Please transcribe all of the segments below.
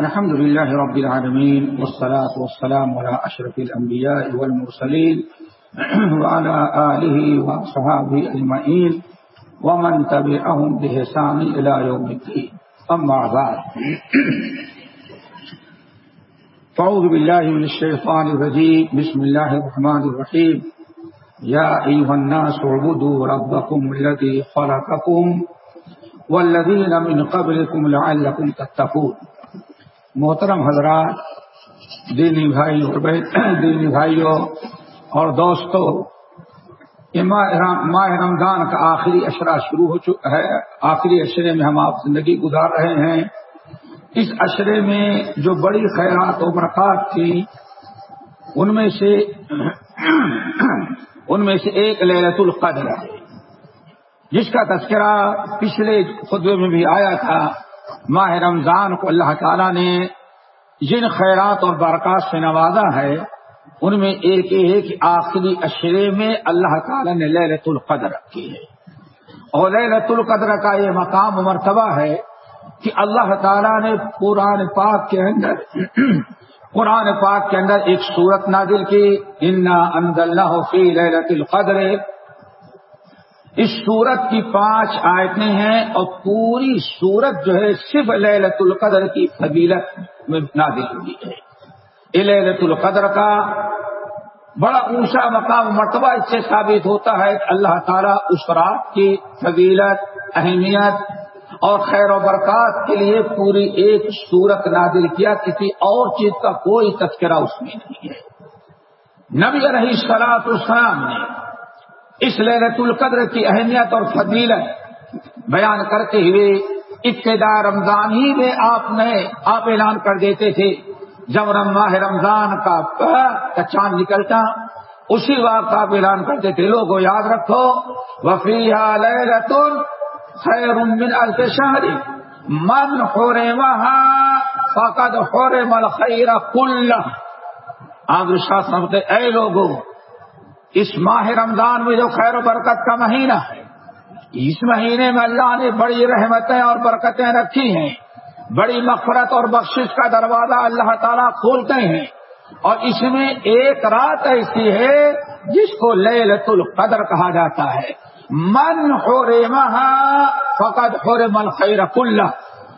الحمد لله رب العالمين والصلاة والسلام على أشرف الأنبياء والمرسلين وعلى آله وصحابه أجمعين ومن تبعهم بإحسان إلى يوم الدين. أما بعد. فأعوذ بالله من الشيطان الرجيم. بسم الله الرحمن الرحيم. يا أيها الناس اعبدوا ربكم الذي خلقكم والذين من قبلكم لعلكم تتقون. محترم حضرات، دینی بھائی اور دینی بھائیوں اور دوستوں ماہ رمضان کا آخری اشرا شروع ہو چکا ہے۔ آخری اشرے میں ہم آپ زندگی گزار رہے ہیں۔ اس اشرے میں جو بڑی خیرات و برکات تھی، ان میں سے، ان میں سے ایک للت القدر ہے۔ جس کا تذکرہ پچھلے خطبے میں بھی آیا تھا۔ ماہ رمضان کو اللہ تعالیٰ نے جن خیرات اور برکات سے نوازا ہے، ان میں ایک یہ ہے کہ آخری اشرے میں اللہ تعالیٰ نے للت القدر رکھی ہے۔ اور للت القدر کا یہ مقام مرتبہ ہے کہ اللہ تعالیٰ نے قرآن پاک کے اندر قرآن پاک کے اندر ایک صورت نازل کی انا اند اللہ فی للت القدر اس سورت کی پانچ آیتیں ہیں اور پوری سورت جو ہے صرف للت القدر کی فضیلت میں نازل ہوئی ہے۔ یہ للت القدر کا بڑا اونچا مقام مرتبہ اس سے ثابت ہوتا ہے کہ اللہ تعالیٰ اس رات کی فضیلت، اہمیت اور خیر و برکات کے لیے پوری ایک سورت نازل کیا، کسی اور چیز کا کوئی تذکرہ اس میں نہیں ہے۔ نبی علیہ سلاط السلام نے اس للت القدر کی اہمیت اور فضیلت بیان کرتے ہوئے ابتدا رمضان ہی میں آپ نے آپ اعلان کر دیتے تھے۔ جب رماہ رمضان کا چاند نکلتا، اسی وقت آپ اعلان کرتے تھے، لوگوں یاد رکھو وفی لت خیر من الف شہری من ہو رے وہاں فقد ہو رے مل خیر کل آپ سمجھتے اے لوگوں اس ماہ رمضان میں جو خیر و برکت کا مہینہ ہے، اس مہینے میں اللہ نے بڑی رحمتیں اور برکتیں رکھی ہیں۔ بڑی مفرت اور بخشش کا دروازہ اللہ تعالیٰ کھولتے ہیں۔ اور اس میں ایک رات ایسی ہے جس کو لت القدر کہا جاتا ہے۔ من ہو رے فقط ہو رے من خیر اللہ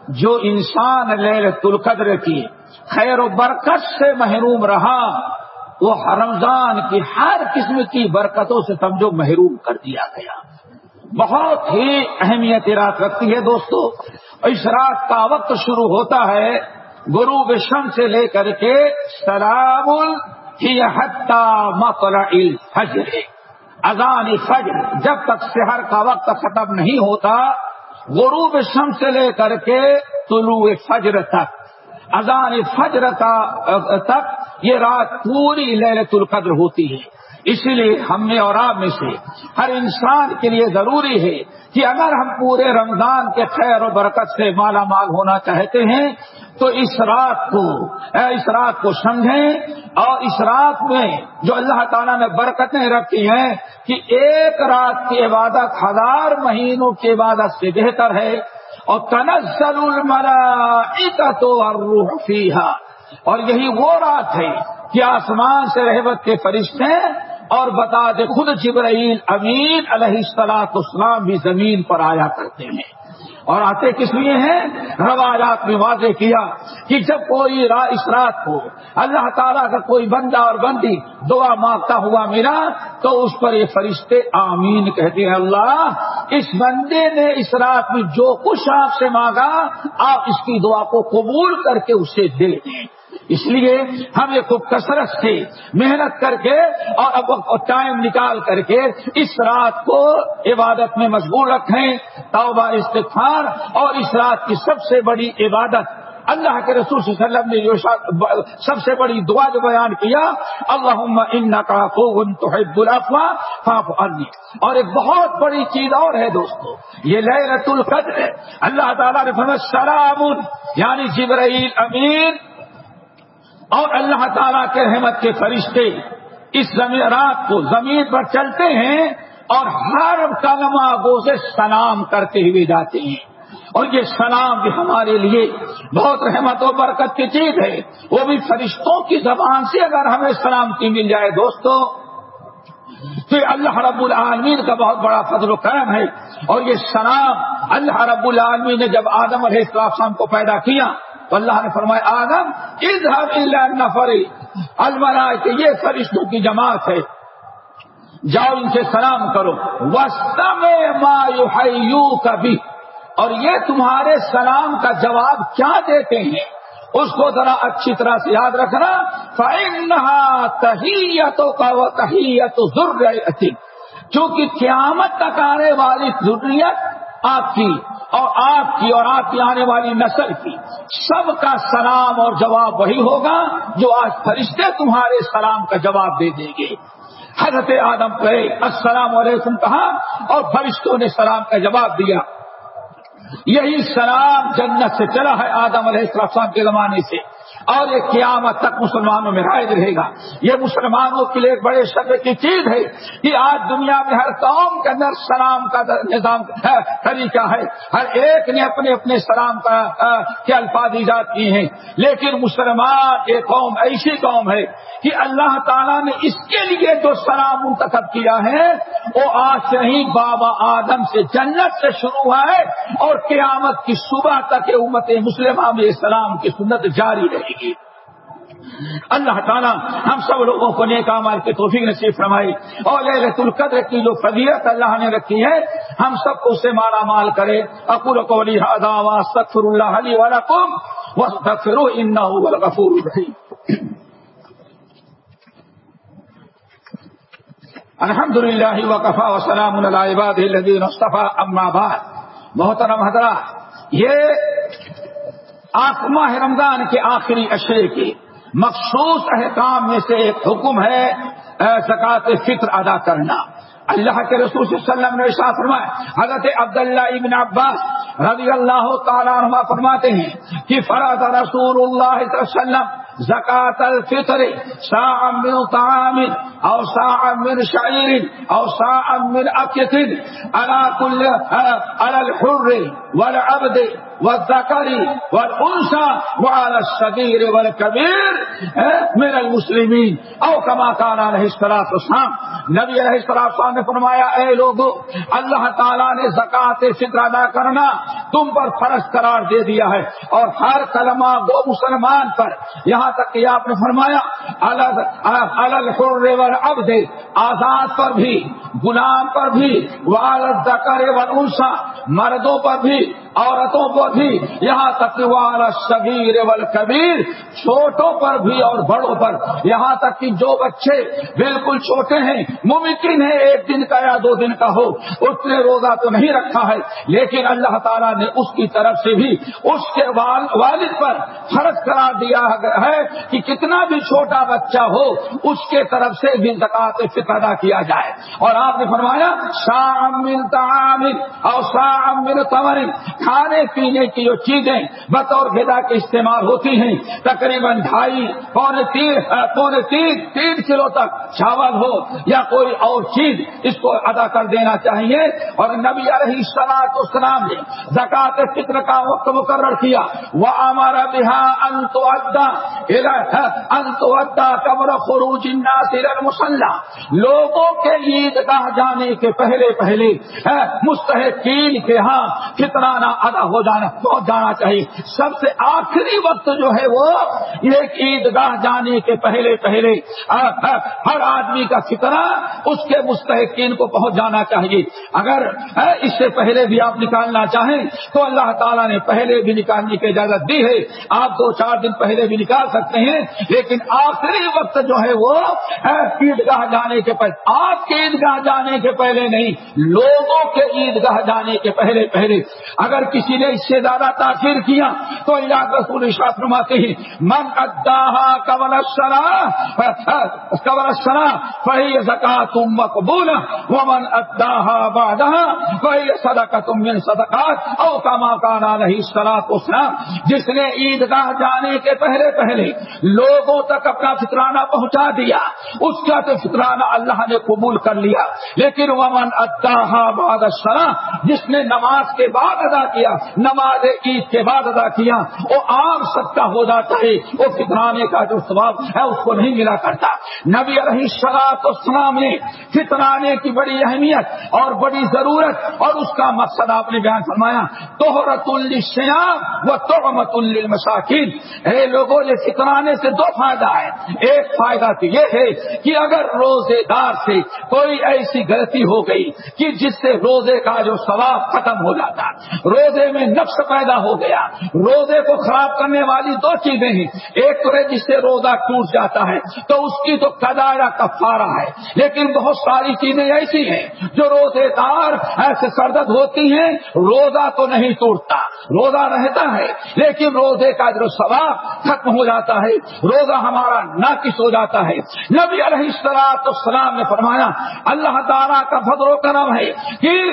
جو انسان لت القدر کی خیر و برکت سے محروم رہا وہ رمضان کی ہر قسم کی برکتوں سے سمجھو محروم کر دیا گیا۔ بہت ہی اہمیت رات رکھتی ہے دوستو۔ اس رات کا وقت شروع ہوتا ہے گرو وشم سے لے کر کے سلام مطلع الفجر۔ اذان فجر جب تک شہر کا وقت ختم نہیں ہوتا، غروب شم سے لے کر کے طلوع فجر تک، اذان فجر تک یہ رات پوری للت القدر ہوتی ہے۔ اسی لیے ہم نے اور آپ میں سے ہر انسان کے لیے ضروری ہے کہ اگر ہم پورے رمضان کے خیر و برکت سے مالا مال ہونا چاہتے ہیں، تو اس رات کو اس رات کو سمجھیں اور اس رات میں جو اللہ تعالیٰ نے برکتیں رکھی ہیں کہ ایک رات کی عبادت ہزار مہینوں کی عبادت سے بہتر ہے۔ اور تنزل الملائکت والروح فیہا اور یہی وہ رات ہے کہ آسمان سے رحمت کے فرشتے اور بتا دے خود جبرائیل امین علیہ السلاط اسلام بھی زمین پر آیا کرتے ہیں۔ اور آتے کس لیے ہیں؟ روایات میں واضح کیا کہ جب کوئی را اس رات کو اللہ تعالیٰ کا کوئی بندہ اور بندی دعا مانگتا ہوا ملا تو اس پر یہ فرشتے آمین کہتے ہیں، اللہ، اس بندے نے اس رات میں جو کچھ آپ سے مانگا، آپ اس کی دعا کو قبول کر کے اسے دے دیں۔ اس لیے ہمیں خوب کثرت سے محنت کر کے اور ٹائم نکال کر کے اس رات کو عبادت میں مشغول رکھیں، توبہ استفار اور اس رات کی سب سے بڑی عبادت۔ اللہ کے رسول صلی اللہ علیہ وسلم نے جو سب سے بڑی دعا جو بیان کیا اللہ ان کا اور ایک بہت بڑی چیز اور ہے دوستو، یہ لہرت القدر۔ اللہ تعالیٰ نے سلام یعنی جبرائیل امین اور اللہ تعالیٰ کے رحمت کے فرشتے اس رات کو زمین پر چلتے ہیں اور ہر کلمہ گو سے سلام کرتے ہوئے جاتے ہیں۔ اور یہ سلام بھی ہمارے لیے بہت رحمت و برکت کی چیز ہے۔ وہ بھی فرشتوں کی زبان سے اگر ہمیں سلامتی مل جائے دوستو، تو اللہ رب العالمین کا بہت بڑا فضل و کرم ہے۔ اور یہ سلام اللہ رب العالمین نے جب آدم علیہ السلام کو پیدا کیا اللہ نے فرمایا، آدم اظہر اللہ نفر المرا کہ یہ فرشتوں کی جماعت ہے۔ جاؤ ان سے سلام کرو۔ وسطم ما کبھی اور یہ تمہارے سلام کا جواب کیا دیتے ہیں؟ اس کو ذرا اچھی طرح سے یاد رکھنا۔ تحیتوں کا وہ تحیت ضرور چونکہ قیامت تک آنے والی ضروریت آپ کی اور آپ کی اور آپ کی آنے والی نسل کی سب کا سلام اور جواب وہی ہوگا جو آج فرشتے تمہارے سلام کا جواب دے دیں گے۔ حضرت آدم کہے السلام علیکم کہا اور فرشتوں نے سلام کا جواب دیا۔ یہی سلام جنت سے چلا ہے آدم علیہ السلام کے زمانے سے۔ اور یہ قیامت تک مسلمانوں میں رائج رہے گا۔ یہ مسلمانوں کے لیے ایک بڑے شبے کی چیز ہے کہ آج دنیا میں ہر قوم کے اندر سلام کا نظام طریقہ ہے۔ ہر ایک نے اپنے اپنے سلام کا کے الفاظ ایجاد کیے ہیں۔ لیکن مسلمان ایک قوم ایسی قوم ہے کہ اللہ تعالیٰ نے اس کے لیے جو سلام منتخب کیا ہے، وہ آج سے ہی بابا آدم سے جنت سے شروع ہے اور قیامت کی صبح تک امت مسلمہ میں اسلام کی سنت جاری رہے گی اللہ تعالیٰ ہم سب لوگوں کو نیک مال کے توفیق نصیب فرمائی۔ اور لہرت القدر کی جو فضیت اللہ نے رکھی ہے، ہم سب کو اسے مالا مال کرے۔ اکور کو سکفر اللہ علی والا کم وہ سکفر ان غفور الحمد للہ وقفا وسلام اللہ مصطفیٰ اما بعد۔ محترم حضرات، یہ آسما رمضان کے آخری اشرے کے مخصوص احکام میں سے ایک حکم ہے زکات فطر ادا کرنا۔ اللہ کے رسول صلی اللہ علیہ وسلم نے شاہ فرمایا، حضرت عبداللہ ابن عباس رضی اللہ تعالیٰ عنہ فرماتے ہیں کہ فراد رسول اللہ صلی اللہ علیہ وسلم زکات الفطر ساعة من طعام او ساعة من شعير او ساعة من اكل على كل على الحر والعبد۔ والذكر والانثى وعلى الصغير والكبير من المسلمين. او كما كان عليه الصلاه والسلام. نبی علیہ السلام نے فرمایا، اے لوگوں اللہ تعالیٰ نے زکات فطر ادا کرنا تم پر فرض قرار دے دیا ہے۔ اور ہر کلمہ وہ مسلمان پر، یہاں تک کہ آپ نے فرمایا اب دے آزاد پر بھی، غلام پر بھی والد ذکر ونسا مردوں پر بھی عورتوں پر بھی یہاں تک کہ والا شبیر ول کبیر چھوٹوں پر بھی اور بڑوں پر۔ یہاں تک کہ جو بچے بالکل چھوٹے ہیں، ممکن ہے ایک دن کا یا دو دن کا ہو اس نے روزہ تو نہیں رکھا ہے۔ لیکن اللہ تعالیٰ نے اس کی طرف سے بھی اس کے والد پر فرض قرار دیا ہے کہ کتنا بھی چھوٹا بچہ ہو، اس کے طرف سے بھی زکات فطر ادا کیا جائے۔ اور آپ نے فرمایا، شام ملتا اور شام مل تمر۔ کھانے پینے کی جو چیزیں بطور غذا کے استعمال ہوتی ہیں، تقریباً ڈھائی، پونے تین پونے تین تین کلو تک چاول ہو، یا کوئی اور چیز اس کو ادا کر دینا چاہیے۔ اور نبی علیہ السلام اسلام نے زکات فطر کا وقت مقرر کیا۔ وہ ہمارا بہار انت ادا انت ادا قبر خروج مسلح لوگوں کے عید گاہ جانے کے پہلے پہلے مستحقین کے ہاں کتنا نہ ادا ہو جانا پہنچ جانا چاہیے۔ سب سے آخری وقت جو ہے وہ ایک عید گاہ جانے کے پہلے پہلے ہر آدمی کا کتنا اس کے مستحقین کو پہنچ جانا چاہیے۔ اگر اس سے پہلے بھی آپ نکالنا چاہیں تو اللہ تعالیٰ نے پہلے بھی نکالنے کی اجازت دی ہے۔ آپ دو چار دن پہلے بھی نکال سکتے ہیں، لیکن آخری وقت جو ہے وہ عید گاہ جانے کے پہلے، آپ کے عید گاہ جانے کے پہلے نہیں، لوگوں کے عید گاہ جانے کے پہلے پہلے۔ اگر کسی نے اس سے زیادہ تاخیر کیا تو اللہ رسول شاہ فرماتے ہیں، من ادا قبل قبل سنا وہی زکات مقبول ومن ادا بادہ وہی صدقہ تم من صدقات، او کما کانا نہیں سلا تو جس نے عید گاہ جانے کے پہلے پہلے لوگوں تک اپنا فطرانہ پہنچا دیا، اس کا تو فطرانہ اللہ نے قبول کر لیا۔ لیکن ومن ادا باد جس نے نماز کے بعد ادا کیا، نماز عید کے بعد ادا کیا، وہ عام سب کا ہو جاتا ہے، وہ فطرانے کا جو ثواب ہے اس کو نہیں ملا کرتا۔ نبی علیہ سلاط السلام نے فطرانے کی بڑی اہمیت اور بڑی ضرورت اور اس کا مقصد آپ نے بیان فرمایا توحرت الشیام و تومت المساکین اے لوگوں، یہ فطرانے سے دو فائدہ ہے ایک فائدہ تو یہ ہے کہ اگر روزے دار سے کوئی ایسی غلطی ہو گئی کہ جس سے روزے کا جو ثواب ختم ہو جاتا روزے میں نفس پیدا ہو گیا۔ روزے کو خراب کرنے والی دو چیزیں ہیں۔ ایک تو ہے جس سے روزہ ٹوٹ جاتا ہے، تو اس کی تو کدارا کفارہ ہے۔ لیکن بہت ساری چیزیں ایسی ہیں جو روزے دار ایسے سردد ہوتی ہیں، روزہ تو نہیں ٹوٹتا۔ روزہ رہتا ہے، لیکن روزے کا جو ثواب ختم ہو جاتا ہے۔ روزہ ہمارا ناقص ہو جاتا ہے۔ نبی علیہ السلام نے فرمایا، اللہ تعالیٰ کا فضل و کرم ہے کہ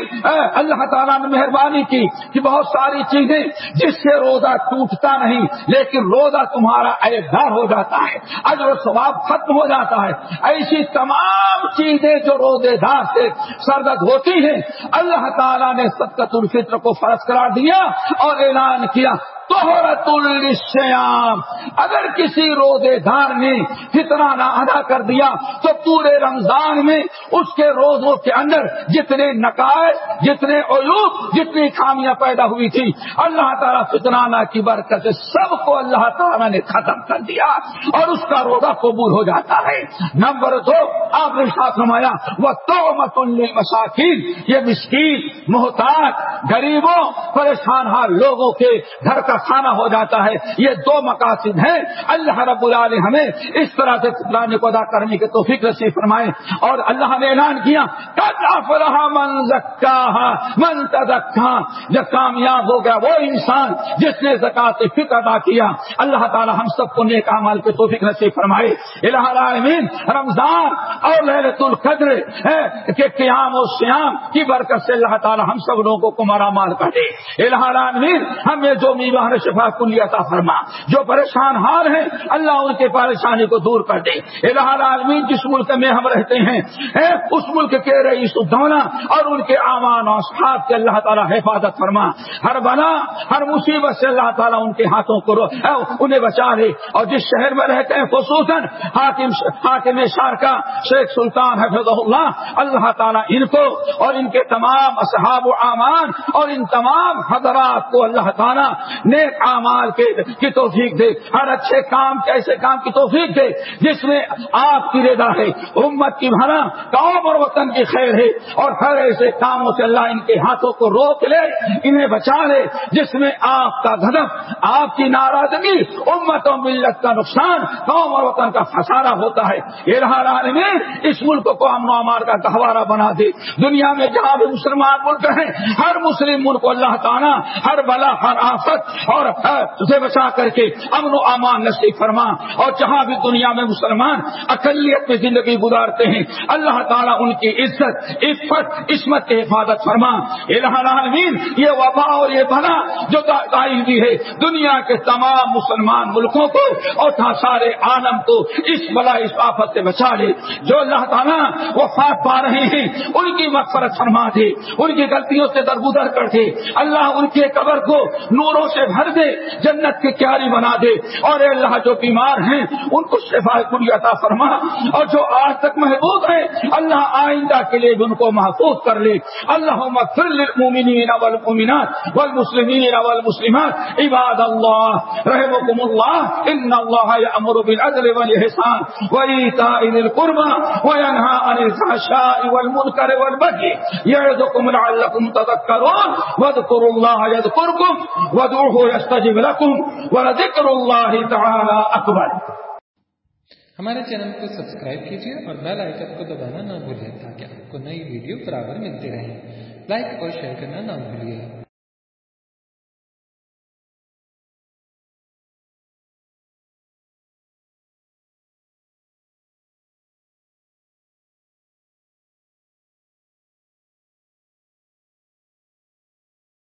اللہ تعالیٰ نے مہربانی کی۔ کہ بہت ساری چیزیں جس سے روزہ ٹوٹتا نہیں، لیکن روزہ تمہارا دار ہو جاتا ہے، اجر و ثواب ختم ہو جاتا ہے۔ ایسی تمام چیزیں جو روزے دار سے سرگت ہوتی ہیں، اللہ تعالیٰ نے صدقت الفطر کو فرض کرا دیا اور اعلان کیا توہرت الشیام اگر کسی روزے دار نے فطرانہ ادا کر دیا تو پورے رمضان میں اس کے روزوں کے اندر جتنے نقائص، جتنے عیوب، جتنی خامیاں پیدا ہوئی تھی، اللہ تعالیٰ فطرانہ کی برکت سے سب کو اللہ تعالیٰ نے ختم کر دیا اور اس کا روزہ قبول ہو جاتا ہے۔ نمبر دو، آپ نے ساتھ نمایا وہ تو مت مساکین یہ مسکین محتاط غریبوں، پریشان حال لوگوں کے گھر کا کھانا ہو جاتا ہے، یہ دو مقاصد ہیں۔ اللہ رب العالمین ہمیں اس طرح سے قرآن کو ادا کرنے کے توفیق نصیب فرمائے۔ اور اللہ نے اعلان کیا من زکا من تزکا جب کامیاب ہو گیا وہ انسان جس نے زکات فکر ادا کیا۔ اللہ تعالی ہم سب کو نیک عمل کے توفیق نصیب فرمائے۔ الہ العالمین، رمضان اور لہرت القدر کے قیام و سیام کی برکت سے اللہ تعالی ہم سب لوگوں کو مارا مال کر دے۔ الہ العالمین ہمیں جو میوہ شفا کلی عطا فرما۔ جو پریشان ہار ہیں، اللہ ان کے پریشانی کو دور کر دے۔ الہ العالمین، جس ملک میں ہم رہتے ہیں اس ملک کے رئیس الدولہ اور ان کے امان و صحاب کے اللہ تعالیٰ حفاظت فرما۔ ہر بنا، ہر مصیبت سے اللہ تعالیٰ ان کے ہاتھوں کو رو انہیں بچا لے۔ اور جس شہر میں رہتے ہیں، خصوصاً حاکم حاکم شار کا شیخ سلطان حفظ اللہ اللہ تعالیٰ ان کو اور ان کے تمام اصحاب و امان اور ان تمام حضرات کو اللہ تعالیٰ نیک اعمال کے کی توفیق دے، ہر اچھے کام کے ایسے کام کی توفیق دے جس میں آپ کی رضا ہے، امت کی بھرا قوم اور وطن کی خیر ہے۔ اور ہر ایسے کاموں سے اللہ ان کے ہاتھوں کو روک لے، انہیں بچا لے، جس میں آپ کا غضب، آپ کی ناراضگی، امت و ملت کا نقصان، قوم اور وطن کا فسارا ہوتا ہے۔ یہ رہا میں اس ملک کو امن و امار کا گہوارہ بنا دے۔ دنیا میں جہاں بھی مسلمان ملک ہیں، ہر مسلم ملک کو اللہ تعالیٰ، ہر بلا، ہر آفت اور اسے بچا کر کے امن و امان نصیب فرما۔ اور جہاں بھی دنیا میں مسلمان اقلیت میں زندگی گزارتے ہیں، اللہ تعالیٰ ان کی عزت، عفت، عصمت کی حفاظت فرما۔ العالمین، یہ وبا اور یہ بنا جو آئی ہوئی ہے، دنیا کے تمام مسلمان ملکوں کو اور سارے عالم کو اس بلا اس آفت سے بچا لے۔ جو اللہ تعالیٰ وہ فات پا رہے ہیں، ان کی مغفرت فرما دے۔ ان کی غلطیوں سے درگزر کر دے۔ اللہ ان کے قبر کو نوروں سے بھر دے، جنت کی کیاری بنا دے۔ اور اے اللہ، جو بیمار ہیں، ان کو شفا کلی عطا فرما۔ اور جو آج تک محبوب ہیں، اللہ آئندہ کے لیے ان کو محفوظ کر لے۔ اللہ للمؤمنین والمؤمنات والمسلمین والمسلمات۔ عباد اللہ رحمكم اللہ۔ ان اللہ یامر بالعدل والاحسان وایتاء ذی القربى وینهى عن الفحشاء والمنکر والبغي یعظکم لعلکم تذکرون۔ واذکروا اللہ یذکرکم۔ وادعوه ولذكر جی الله تعالى اکبر۔ ہمارے چینل کو سبسکرائب کیجیے اور بیل آئکن کو دبانا نہ بھولیں تاکہ آپ کو نئی ویڈیو برابر ملتی رہے۔ لائک اور شیئر کرنا نہ بھولیے